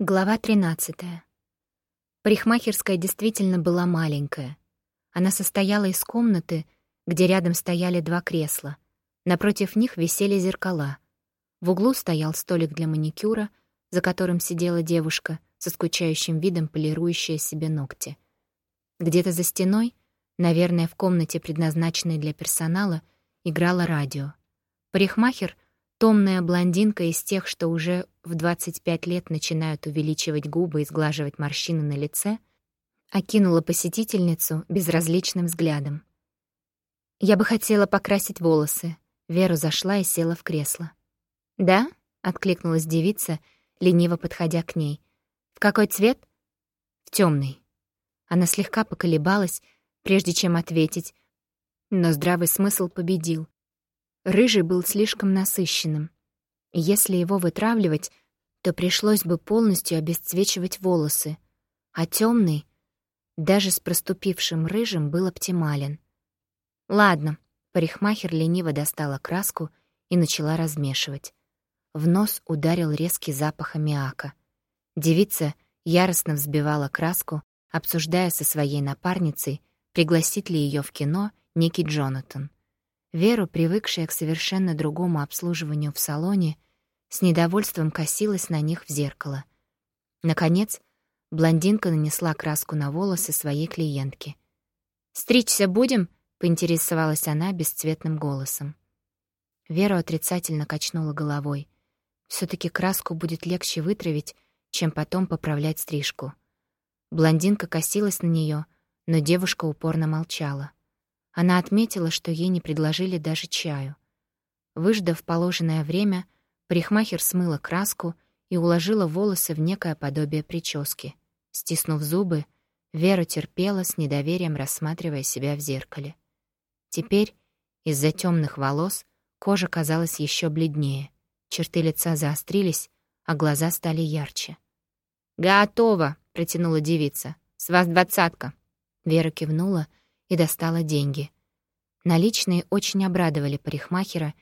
Глава 13. Парикмахерская действительно была маленькая. Она состояла из комнаты, где рядом стояли два кресла. Напротив них висели зеркала. В углу стоял столик для маникюра, за которым сидела девушка, со скучающим видом полирующая себе ногти. Где-то за стеной, наверное, в комнате, предназначенной для персонала, играло радио. Парикмахер — Томная блондинка из тех, что уже в 25 лет начинают увеличивать губы и сглаживать морщины на лице, окинула посетительницу безразличным взглядом. «Я бы хотела покрасить волосы». Вера зашла и села в кресло. «Да?» — откликнулась девица, лениво подходя к ней. «В какой цвет?» «В темный. Она слегка поколебалась, прежде чем ответить, но здравый смысл победил. Рыжий был слишком насыщенным. Если его вытравливать, то пришлось бы полностью обесцвечивать волосы, а темный, даже с проступившим рыжим, был оптимален. Ладно, парикмахер лениво достала краску и начала размешивать. В нос ударил резкий запах аммиака. Девица яростно взбивала краску, обсуждая со своей напарницей, пригласит ли ее в кино некий Джонатан. Веру, привыкшая к совершенно другому обслуживанию в салоне, с недовольством косилась на них в зеркало. Наконец, блондинка нанесла краску на волосы своей клиентки. «Стричься будем?» — поинтересовалась она бесцветным голосом. Вера отрицательно качнула головой. все таки краску будет легче вытравить, чем потом поправлять стрижку. Блондинка косилась на нее, но девушка упорно молчала. Она отметила, что ей не предложили даже чаю. Выждав положенное время, парикмахер смыла краску и уложила волосы в некое подобие прически. Стиснув зубы, Вера терпела с недоверием, рассматривая себя в зеркале. Теперь из-за темных волос кожа казалась еще бледнее, черты лица заострились, а глаза стали ярче. «Готово!» — протянула девица. «С вас двадцатка!» Вера кивнула и достала деньги. Наличные очень обрадовали парикмахера,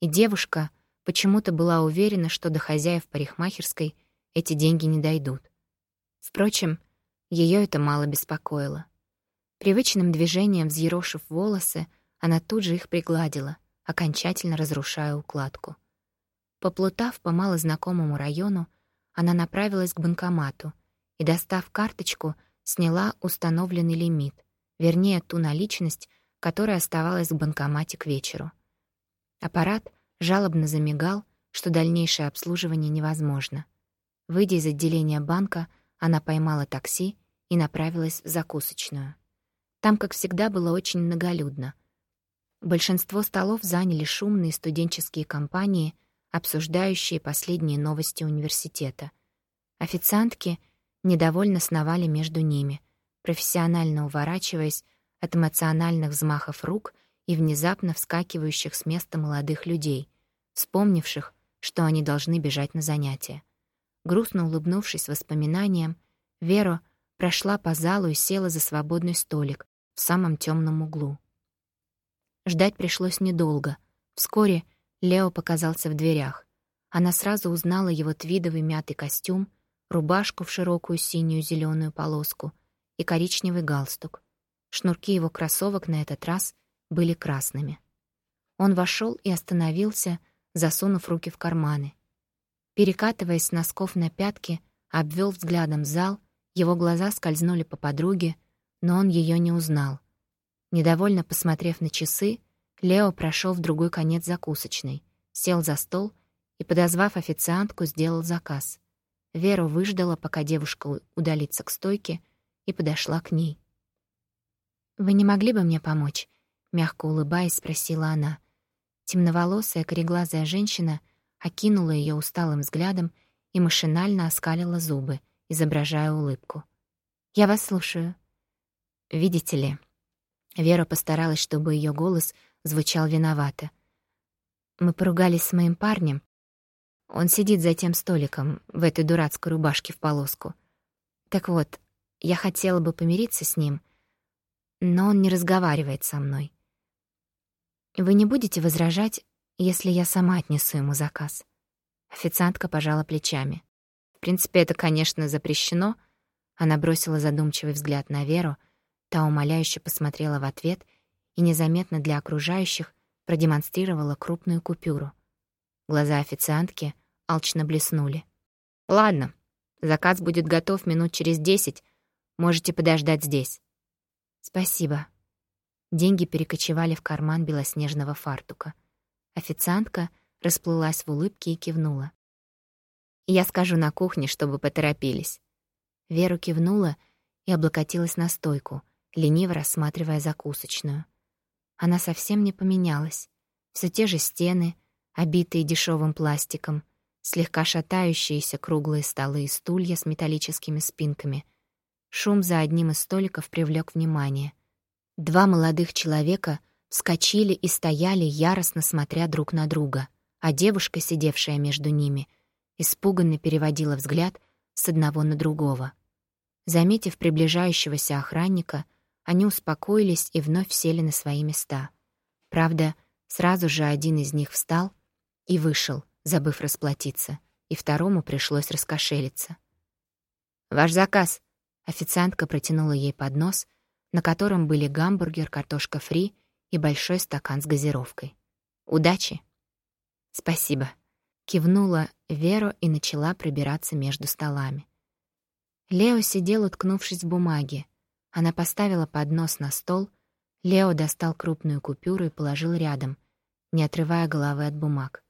и девушка почему-то была уверена, что до хозяев парикмахерской эти деньги не дойдут. Впрочем, ее это мало беспокоило. Привычным движением взъерошив волосы, она тут же их пригладила, окончательно разрушая укладку. Поплутав по малознакомому району, она направилась к банкомату и, достав карточку, сняла установленный лимит, вернее, ту наличность, которая оставалась в банкомате к вечеру. Аппарат жалобно замигал, что дальнейшее обслуживание невозможно. Выйдя из отделения банка, она поймала такси и направилась в закусочную. Там, как всегда, было очень многолюдно. Большинство столов заняли шумные студенческие компании, обсуждающие последние новости университета. Официантки недовольно сновали между ними — профессионально уворачиваясь от эмоциональных взмахов рук и внезапно вскакивающих с места молодых людей, вспомнивших, что они должны бежать на занятия. Грустно улыбнувшись воспоминаниям, Вера прошла по залу и села за свободный столик в самом темном углу. Ждать пришлось недолго. Вскоре Лео показался в дверях. Она сразу узнала его твидовый мятый костюм, рубашку в широкую синюю зеленую полоску — и коричневый галстук. Шнурки его кроссовок на этот раз были красными. Он вошел и остановился, засунув руки в карманы. Перекатываясь с носков на пятки, обвел взглядом зал, его глаза скользнули по подруге, но он ее не узнал. Недовольно посмотрев на часы, Лео прошел в другой конец закусочной, сел за стол и, подозвав официантку, сделал заказ. Вера выждала, пока девушка удалится к стойке, и подошла к ней. «Вы не могли бы мне помочь?» — мягко улыбаясь, спросила она. Темноволосая, кореглазая женщина окинула ее усталым взглядом и машинально оскалила зубы, изображая улыбку. «Я вас слушаю». «Видите ли...» Вера постаралась, чтобы ее голос звучал виновато. «Мы поругались с моим парнем. Он сидит за тем столиком, в этой дурацкой рубашке в полоску. Так вот, я хотела бы помириться с ним, но он не разговаривает со мной. Вы не будете возражать, если я сама отнесу ему заказ? Официантка пожала плечами. принципе, это, конечно, запрещено. Она бросила задумчивый взгляд на Веру, та умоляюще посмотрела в ответ и незаметно для окружающих продемонстрировала крупную купюру. Глаза официантки алчно блеснули. «Ладно, заказ будет готов минут через десять. Можете подождать здесь». «Спасибо». Деньги перекочевали в карман белоснежного фартука. Официантка расплылась в улыбке и кивнула. «Я скажу на кухне, чтобы поторопились». Вера кивнула и облокотилась на стойку, лениво рассматривая закусочную. Она совсем не поменялась. Все те же стены, обитые дешевым пластиком, слегка шатающиеся круглые столы и стулья с металлическими спинками. Шум за одним из столиков привлек внимание. Два молодых человека вскочили и стояли, яростно смотря друг на друга, а девушка, сидевшая между ними — испуганно переводила взгляд с одного на другого. Заметив приближающегося охранника, они успокоились и вновь сели на свои места. Правда, сразу же один из них встал и вышел, забыв расплатиться, и второму пришлось раскошелиться. «Ваш заказ!» — официантка протянула ей поднос, на котором были гамбургер, картошка фри и большой стакан с газировкой. «Удачи!» «Спасибо!» Кивнула Веру и начала пробираться между столами. Лео сидел, уткнувшись в бумаге. Она поставила поднос на стол, Лео достал крупную купюру и положил рядом, не отрывая головы от бумаг.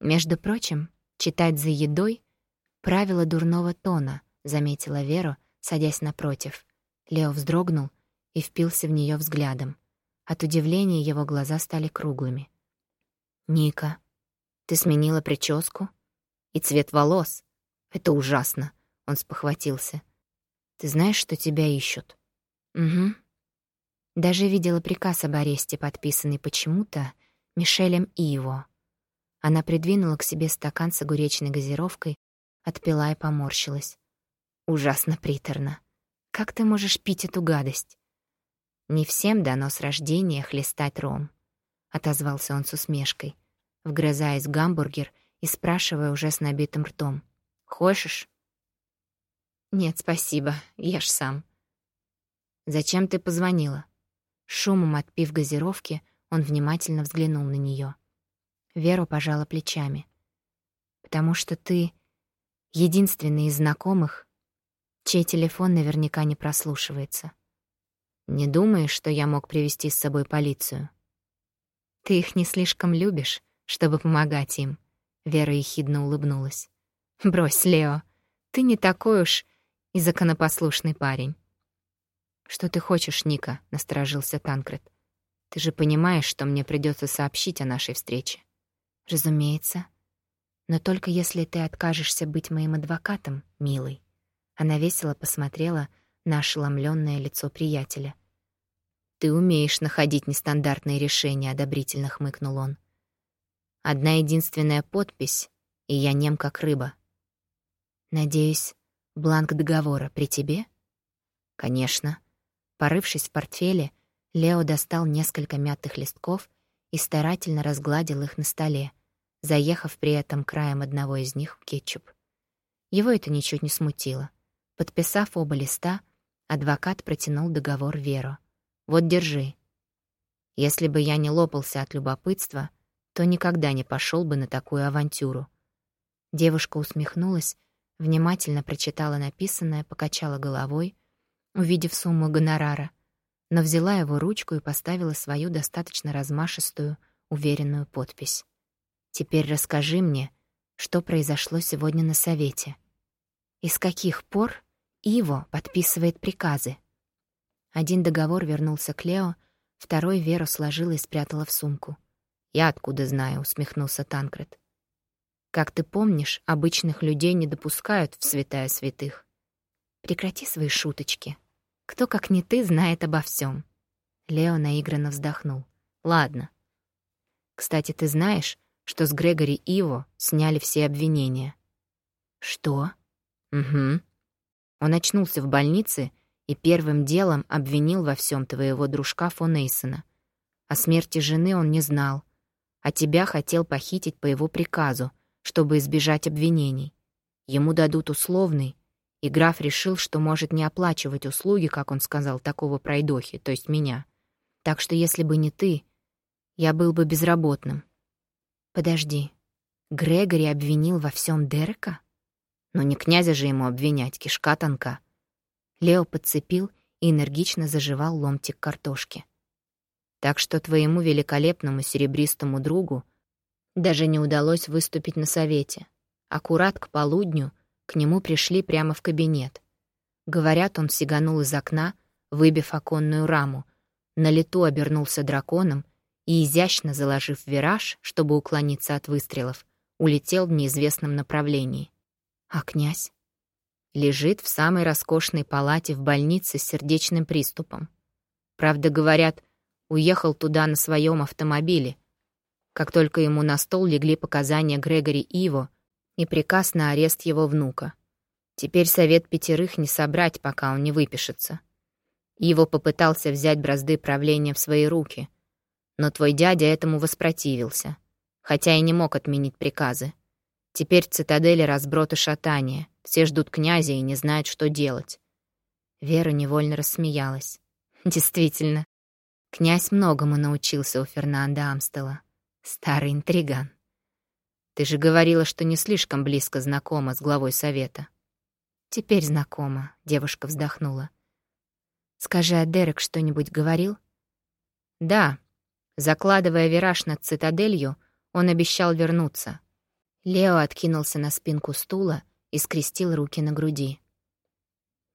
«Между прочим, читать за едой — правило дурного тона», — заметила Вера, садясь напротив. Лео вздрогнул и впился в нее взглядом. От удивления его глаза стали круглыми. «Ника», ты сменила прическу и цвет волос. Это ужасно. Он спохватился. Ты знаешь, что тебя ищут? Угу. Даже видела приказ об аресте, подписанный почему-то Мишелем Иво. Она придвинула к себе стакан с огуречной газировкой, отпила и поморщилась. Ужасно приторно. Как ты можешь пить эту гадость? Не всем дано с рождения хлестать ром, отозвался он с усмешкой вгрызаясь в гамбургер и спрашивая уже с набитым ртом. «Хочешь?» «Нет, спасибо, ешь сам». «Зачем ты позвонила?» Шумом отпив газировки, он внимательно взглянул на нее. Вера пожала плечами. «Потому что ты единственный из знакомых, чей телефон наверняка не прослушивается. Не думаешь, что я мог привести с собой полицию?» «Ты их не слишком любишь», чтобы помогать им. Вера ехидно улыбнулась. «Брось, Лео, ты не такой уж и законопослушный парень». «Что ты хочешь, Ника?» — насторожился Танкред. «Ты же понимаешь, что мне придется сообщить о нашей встрече». «Разумеется. Но только если ты откажешься быть моим адвокатом, милый». Она весело посмотрела на ошеломленное лицо приятеля. «Ты умеешь находить нестандартные решения», — одобрительно хмыкнул он. Одна единственная подпись, и я нем как рыба. Надеюсь, бланк договора при тебе? Конечно. Порывшись в портфеле, Лео достал несколько мятых листков и старательно разгладил их на столе, заехав при этом краем одного из них в кетчуп. Его это ничуть не смутило. Подписав оба листа, адвокат протянул договор Веру. «Вот, держи. Если бы я не лопался от любопытства, то никогда не пошел бы на такую авантюру. Девушка усмехнулась, внимательно прочитала написанное, покачала головой, увидев сумму гонорара, но взяла его ручку и поставила свою достаточно размашистую, уверенную подпись. «Теперь расскажи мне, что произошло сегодня на совете. И с каких пор Иво подписывает приказы?» Один договор вернулся к Лео, второй Веру сложила и спрятала в сумку. «Я откуда знаю?» — усмехнулся Танкред. «Как ты помнишь, обычных людей не допускают в святая святых. Прекрати свои шуточки. Кто, как не ты, знает обо всем. Лео наигранно вздохнул. «Ладно. Кстати, ты знаешь, что с Грегори Иво сняли все обвинения?» «Что?» «Угу. Он очнулся в больнице и первым делом обвинил во всем твоего дружка фон Эйсона. О смерти жены он не знал, а тебя хотел похитить по его приказу, чтобы избежать обвинений. ему дадут условный, и граф решил, что может не оплачивать услуги, как он сказал, такого пройдохи, то есть меня. Так что если бы не ты, я был бы безработным. Подожди, Грегори обвинил во всем Дерека? Но не князя же ему обвинять, кишка тонка. Лео подцепил и энергично заживал ломтик картошки. Так что твоему великолепному серебристому другу даже не удалось выступить на совете. Аккурат к полудню к нему пришли прямо в кабинет. Говорят, он сиганул из окна, выбив оконную раму, на лету обернулся драконом и, изящно заложив вираж, чтобы уклониться от выстрелов, улетел в неизвестном направлении. А князь? Лежит в самой роскошной палате в больнице с сердечным приступом. Правда, говорят, уехал туда на своем автомобиле. Как только ему на стол легли показания Грегори Иво и приказ на арест его внука. Теперь совет пятерых не собрать, пока он не выпишется. Иво попытался взять бразды правления в свои руки, но твой дядя этому воспротивился, хотя и не мог отменить приказы. Теперь цитадели разброд и шатание, все ждут князя и не знают, что делать. Вера невольно рассмеялась. Действительно, Князь многому научился у Фернанда Амстела. Старый интриган. Ты же говорила, что не слишком близко знакома с главой совета. Теперь знакома, девушка вздохнула. Скажи, а Дерек что-нибудь говорил? Да. Закладывая вираж над цитаделью, он обещал вернуться. Лео откинулся на спинку стула и скрестил руки на груди.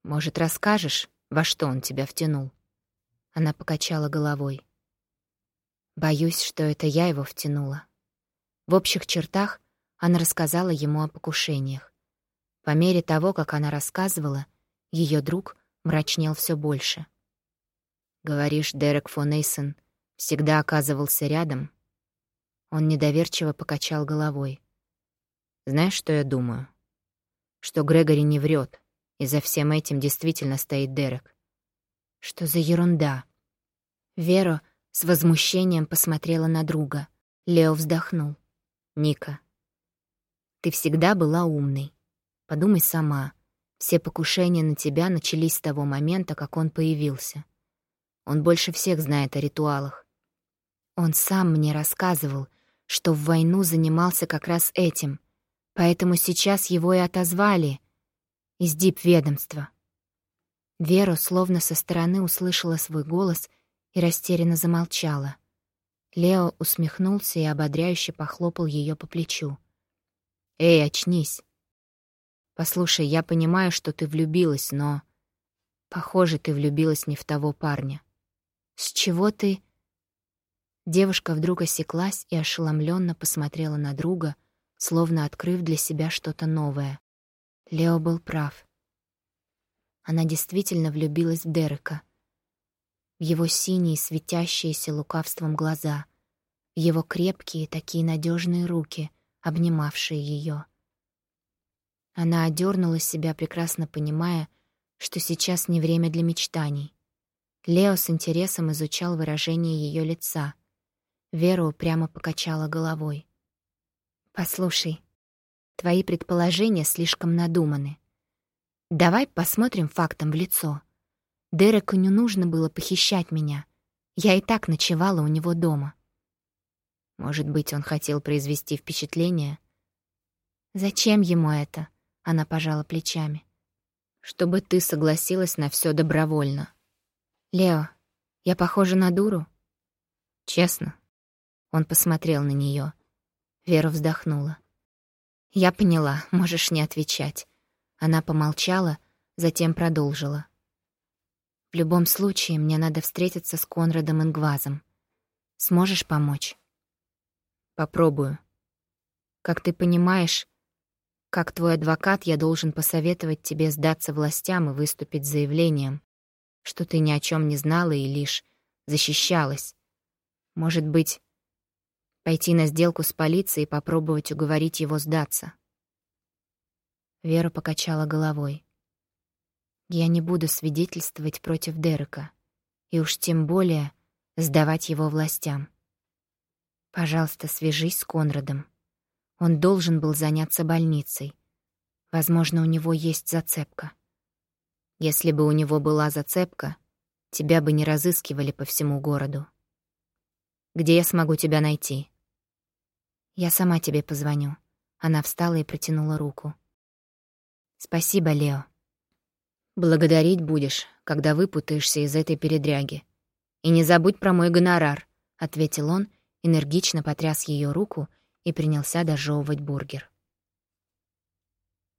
«Может, расскажешь, во что он тебя втянул?» Она покачала головой. Боюсь, что это я его втянула. В общих чертах она рассказала ему о покушениях. По мере того, как она рассказывала, ее друг мрачнел все больше. «Говоришь, Дерек фон Эйсон всегда оказывался рядом?» Он недоверчиво покачал головой. «Знаешь, что я думаю? Что Грегори не врет, и за всем этим действительно стоит Дерек. Что за ерунда? Вера с возмущением посмотрела на друга. Лео вздохнул. «Ника, ты всегда была умной. Подумай сама. Все покушения на тебя начались с того момента, как он появился. Он больше всех знает о ритуалах. Он сам мне рассказывал, что в войну занимался как раз этим, поэтому сейчас его и отозвали из дип-ведомства. Вера словно со стороны услышала свой голос и растерянно замолчала. Лео усмехнулся и ободряюще похлопал ее по плечу. «Эй, очнись! Послушай, я понимаю, что ты влюбилась, но... Похоже, ты влюбилась не в того парня. С чего ты...» Девушка вдруг осеклась и ошеломленно посмотрела на друга, словно открыв для себя что-то новое. Лео был прав. Она действительно влюбилась в Дерека. В его синие, светящиеся лукавством глаза, в его крепкие, такие надежные руки, обнимавшие ее. Она одернула себя, прекрасно понимая, что сейчас не время для мечтаний. Лео с интересом изучал выражение ее лица. Вера упрямо покачала головой. «Послушай, твои предположения слишком надуманы. Давай посмотрим фактом в лицо. Дереку не нужно было похищать меня. Я и так ночевала у него дома. Может быть, он хотел произвести впечатление? Зачем ему это? Она пожала плечами. Чтобы ты согласилась на все добровольно. Лео, я похожа на дуру? Честно. Он посмотрел на нее. Вера вздохнула. Я поняла, можешь не отвечать. Она помолчала, затем продолжила. «В любом случае, мне надо встретиться с Конрадом Ингвазом. Сможешь помочь?» «Попробую. Как ты понимаешь, как твой адвокат, я должен посоветовать тебе сдаться властям и выступить с заявлением, что ты ни о чем не знала и лишь защищалась. Может быть, пойти на сделку с полицией и попробовать уговорить его сдаться. Вера покачала головой. «Я не буду свидетельствовать против Дерека, и уж тем более сдавать его властям. Пожалуйста, свяжись с Конрадом. Он должен был заняться больницей. Возможно, у него есть зацепка. Если бы у него была зацепка, тебя бы не разыскивали по всему городу. Где я смогу тебя найти? Я сама тебе позвоню. Она встала и протянула руку. Спасибо, Лео. Благодарить будешь, когда выпутаешься из этой передряги. И не забудь про мой гонорар, ответил он, энергично потряс ее руку и принялся дожевывать бургер.